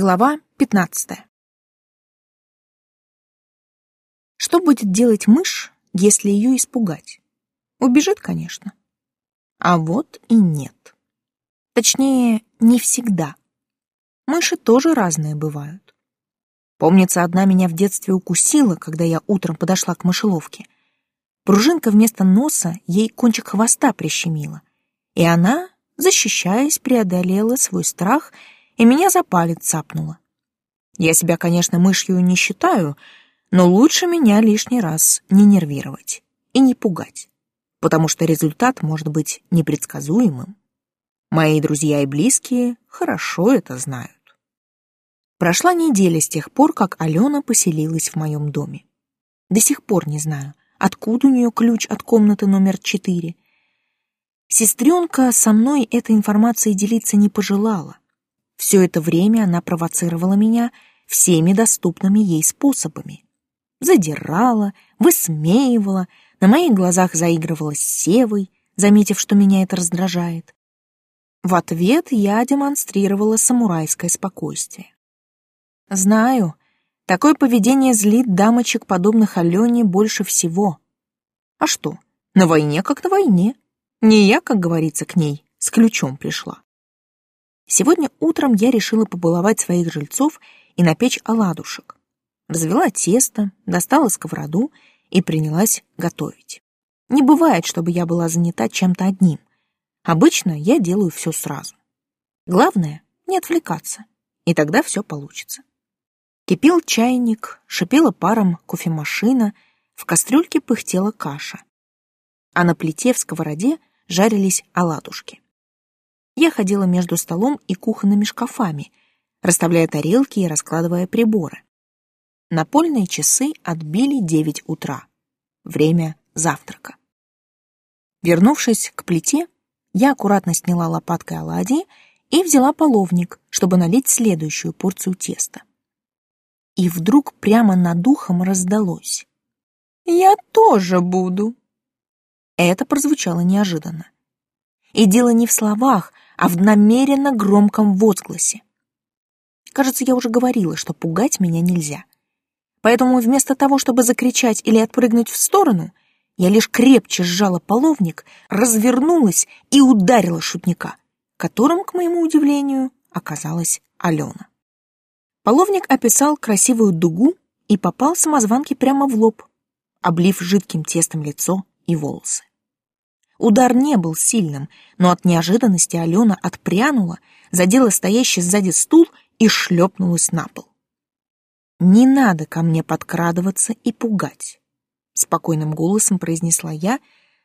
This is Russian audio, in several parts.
Глава 15. Что будет делать мышь, если ее испугать? Убежит, конечно. А вот и нет. Точнее, не всегда. Мыши тоже разные бывают. Помнится, одна меня в детстве укусила, когда я утром подошла к мышеловке. Пружинка вместо носа ей кончик хвоста прищемила, и она, защищаясь, преодолела свой страх — и меня за палец цапнуло. Я себя, конечно, мышью не считаю, но лучше меня лишний раз не нервировать и не пугать, потому что результат может быть непредсказуемым. Мои друзья и близкие хорошо это знают. Прошла неделя с тех пор, как Алена поселилась в моем доме. До сих пор не знаю, откуда у нее ключ от комнаты номер четыре. Сестренка со мной этой информацией делиться не пожелала. Все это время она провоцировала меня всеми доступными ей способами. Задирала, высмеивала, на моих глазах заигрывала с Севой, заметив, что меня это раздражает. В ответ я демонстрировала самурайское спокойствие. Знаю, такое поведение злит дамочек, подобных Алене, больше всего. А что, на войне как на войне. Не я, как говорится, к ней с ключом пришла. Сегодня утром я решила побаловать своих жильцов и напечь оладушек. Развела тесто, достала сковороду и принялась готовить. Не бывает, чтобы я была занята чем-то одним. Обычно я делаю все сразу. Главное — не отвлекаться, и тогда все получится. Кипел чайник, шипела паром кофемашина, в кастрюльке пыхтела каша. А на плите в сковороде жарились оладушки я ходила между столом и кухонными шкафами, расставляя тарелки и раскладывая приборы. Напольные часы отбили девять утра. Время завтрака. Вернувшись к плите, я аккуратно сняла лопаткой оладьи и взяла половник, чтобы налить следующую порцию теста. И вдруг прямо над ухом раздалось. «Я тоже буду!» Это прозвучало неожиданно. И дело не в словах, а в намеренно громком возгласе. Кажется, я уже говорила, что пугать меня нельзя. Поэтому вместо того, чтобы закричать или отпрыгнуть в сторону, я лишь крепче сжала половник, развернулась и ударила шутника, которым, к моему удивлению, оказалась Алена. Половник описал красивую дугу и попал самозванке прямо в лоб, облив жидким тестом лицо и волосы. Удар не был сильным, но от неожиданности Алена отпрянула, задела стоящий сзади стул и шлепнулась на пол. «Не надо ко мне подкрадываться и пугать», — спокойным голосом произнесла я,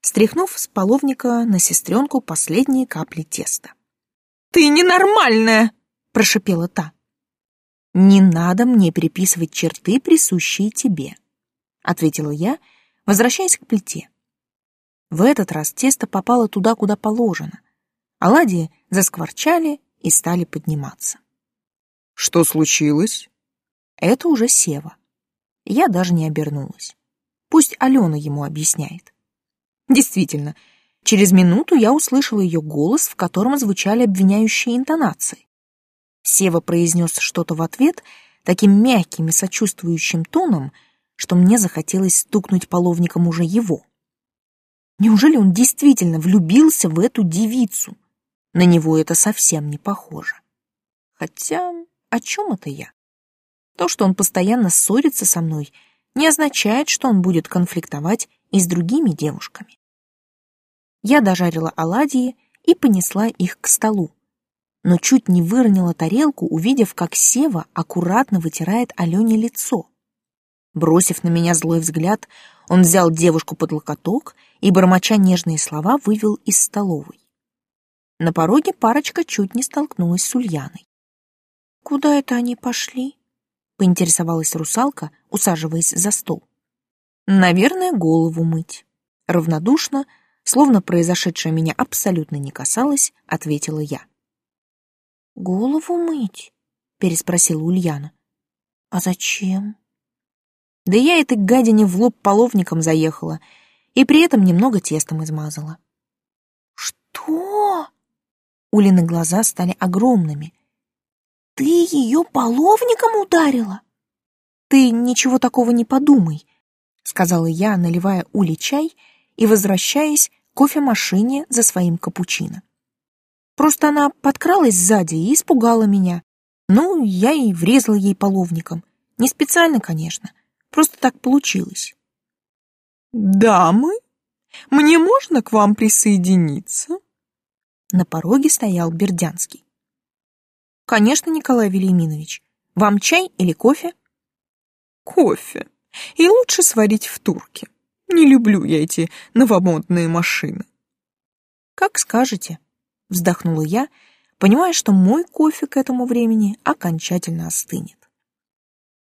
стряхнув с половника на сестренку последние капли теста. «Ты ненормальная!» — прошипела та. «Не надо мне переписывать черты, присущие тебе», — ответила я, возвращаясь к плите. В этот раз тесто попало туда, куда положено. Оладьи заскворчали и стали подниматься. «Что случилось?» Это уже Сева. Я даже не обернулась. Пусть Алена ему объясняет. Действительно, через минуту я услышала ее голос, в котором звучали обвиняющие интонации. Сева произнес что-то в ответ таким мягким и сочувствующим тоном, что мне захотелось стукнуть половником уже его. Неужели он действительно влюбился в эту девицу? На него это совсем не похоже. Хотя, о чем это я? То, что он постоянно ссорится со мной, не означает, что он будет конфликтовать и с другими девушками. Я дожарила оладьи и понесла их к столу, но чуть не выронила тарелку, увидев, как Сева аккуратно вытирает Алене лицо. Бросив на меня злой взгляд, он взял девушку под локоток и, бормоча нежные слова, вывел из столовой. На пороге парочка чуть не столкнулась с Ульяной. «Куда это они пошли?» — поинтересовалась русалка, усаживаясь за стол. «Наверное, голову мыть». Равнодушно, словно произошедшее меня абсолютно не касалось, ответила я. «Голову мыть?» — переспросила Ульяна. «А зачем?» Да я этой гадине в лоб половником заехала и при этом немного тестом измазала. «Что?» Улины глаза стали огромными. ты ее половником ударила? Ты ничего такого не подумай, сказала я, наливая Уле чай и возвращаясь к кофемашине за своим капучино. Просто она подкралась сзади и испугала меня. Ну, я и врезала ей половником. Не специально, конечно. Просто так получилось. «Дамы, мне можно к вам присоединиться?» На пороге стоял Бердянский. «Конечно, Николай Велиминович. Вам чай или кофе?» «Кофе. И лучше сварить в турке. Не люблю я эти новомодные машины». «Как скажете», — вздохнула я, понимая, что мой кофе к этому времени окончательно остынет.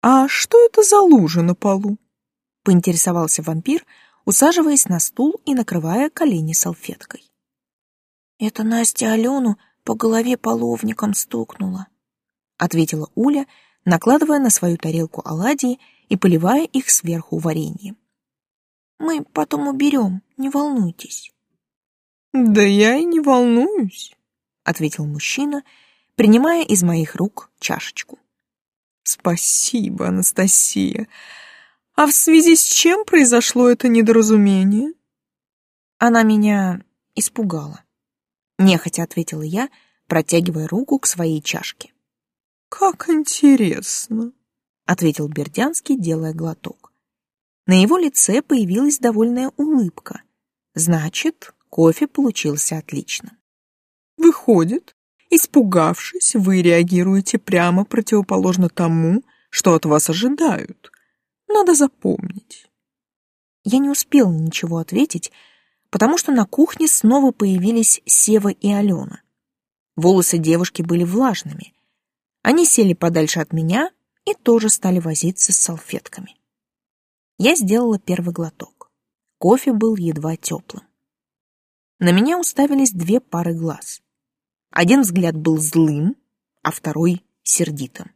«А что это за лужа на полу?» — поинтересовался вампир, усаживаясь на стул и накрывая колени салфеткой. «Это Настя Алену по голове половником стукнула», — ответила Уля, накладывая на свою тарелку оладьи и поливая их сверху вареньем. «Мы потом уберем, не волнуйтесь». «Да я и не волнуюсь», — ответил мужчина, принимая из моих рук чашечку. «Спасибо, Анастасия. А в связи с чем произошло это недоразумение?» Она меня испугала. Нехотя ответила я, протягивая руку к своей чашке. «Как интересно», — ответил Бердянский, делая глоток. На его лице появилась довольная улыбка. Значит, кофе получился отлично. «Выходит, испугавшись, вы реагируете прямо противоположно тому, что от вас ожидают. Надо запомнить». Я не успел ничего ответить, потому что на кухне снова появились Сева и Алена. Волосы девушки были влажными. Они сели подальше от меня и тоже стали возиться с салфетками. Я сделала первый глоток. Кофе был едва теплым. На меня уставились две пары глаз. Один взгляд был злым, а второй — сердитым.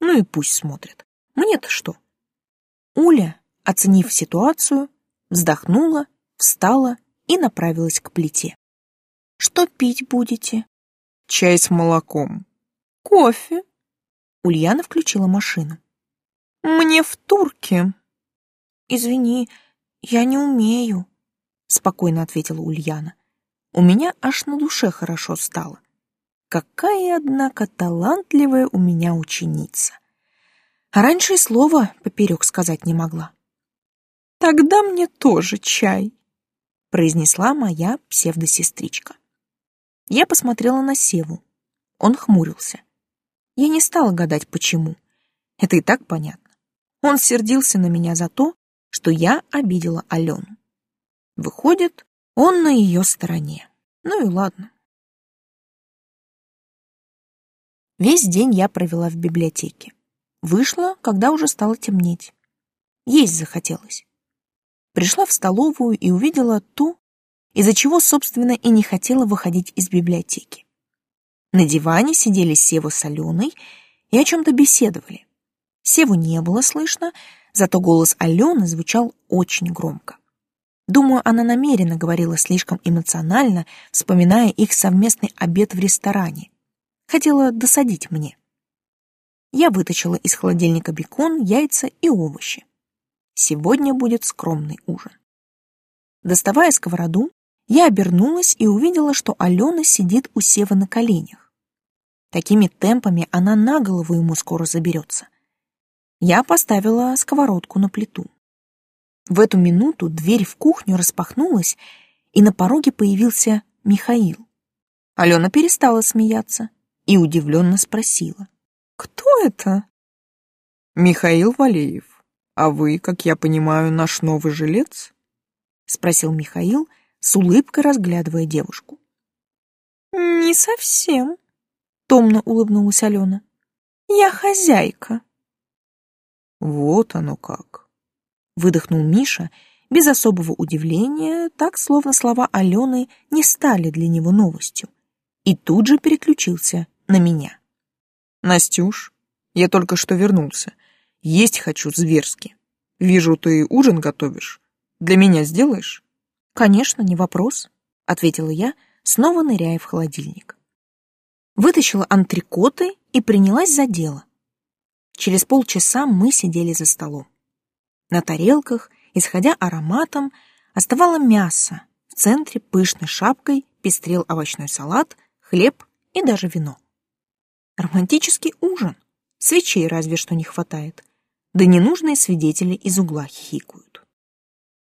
Ну и пусть смотрят. Мне-то что? Уля, оценив ситуацию, вздохнула, встала и направилась к плите. «Что пить будете?» «Чай с молоком». «Кофе?» Ульяна включила машину. «Мне в турке». «Извини, я не умею», — спокойно ответила Ульяна. «У меня аж на душе хорошо стало. Какая, однако, талантливая у меня ученица. А раньше и слова поперек сказать не могла». «Тогда мне тоже чай», произнесла моя псевдосестричка. Я посмотрела на Севу. Он хмурился. Я не стала гадать, почему. Это и так понятно. Он сердился на меня за то, что я обидела Алену. Выходит, он на ее стороне. Ну и ладно. Весь день я провела в библиотеке. Вышла, когда уже стало темнеть. Есть захотелось пришла в столовую и увидела ту, из-за чего, собственно, и не хотела выходить из библиотеки. На диване сидели Сева с Аленой и о чем-то беседовали. Севу не было слышно, зато голос Алены звучал очень громко. Думаю, она намеренно говорила слишком эмоционально, вспоминая их совместный обед в ресторане. Хотела досадить мне. Я вытащила из холодильника бекон, яйца и овощи. Сегодня будет скромный ужин. Доставая сковороду, я обернулась и увидела, что Алена сидит у Севы на коленях. Такими темпами она на голову ему скоро заберется. Я поставила сковородку на плиту. В эту минуту дверь в кухню распахнулась, и на пороге появился Михаил. Алена перестала смеяться и удивленно спросила. «Кто это?» «Михаил Валеев. «А вы, как я понимаю, наш новый жилец?» — спросил Михаил, с улыбкой разглядывая девушку. «Не совсем», — томно улыбнулась Алена. «Я хозяйка». «Вот оно как!» — выдохнул Миша, без особого удивления, так, словно слова Алены не стали для него новостью, и тут же переключился на меня. «Настюш, я только что вернулся. Есть хочу зверски. Вижу, ты ужин готовишь. Для меня сделаешь? Конечно, не вопрос, ответила я, снова ныряя в холодильник. Вытащила антрикоты и принялась за дело. Через полчаса мы сидели за столом. На тарелках, исходя ароматом, оставало мясо, в центре пышной шапкой пестрел овощной салат, хлеб и даже вино. Романтический ужин. Свечей разве что не хватает. Да ненужные свидетели из угла хихикают.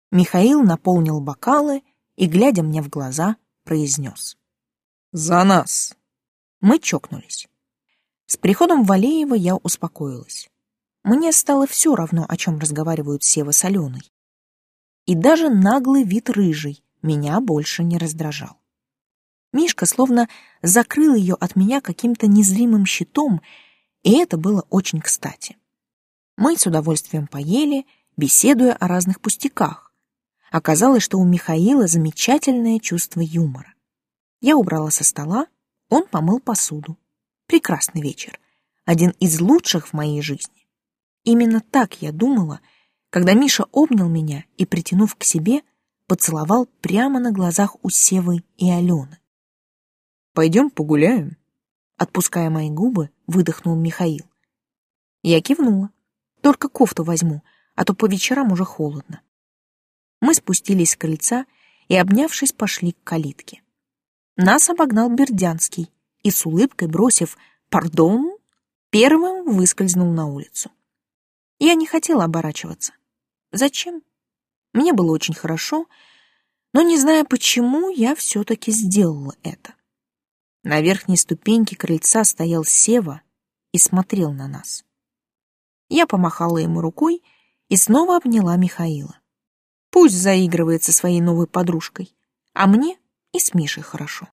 Михаил наполнил бокалы и, глядя мне в глаза, произнес. «За нас!» Мы чокнулись. С приходом Валеева я успокоилась. Мне стало все равно, о чем разговаривают Сева с Аленой. И даже наглый вид рыжий меня больше не раздражал. Мишка словно закрыл ее от меня каким-то незримым щитом, и это было очень кстати. Мы с удовольствием поели, беседуя о разных пустяках. Оказалось, что у Михаила замечательное чувство юмора. Я убрала со стола, он помыл посуду. Прекрасный вечер. Один из лучших в моей жизни. Именно так я думала, когда Миша обнял меня и, притянув к себе, поцеловал прямо на глазах у Севы и Алены. Пойдем погуляем?» Отпуская мои губы, выдохнул Михаил. Я кивнула. Только кофту возьму, а то по вечерам уже холодно. Мы спустились с крыльца и, обнявшись, пошли к калитке. Нас обогнал Бердянский и с улыбкой бросив «Пардон», первым выскользнул на улицу. Я не хотела оборачиваться. Зачем? Мне было очень хорошо, но не зная почему, я все-таки сделала это. На верхней ступеньке крыльца стоял Сева и смотрел на нас. Я помахала ему рукой и снова обняла Михаила. Пусть заигрывает со своей новой подружкой, а мне и с Мишей хорошо.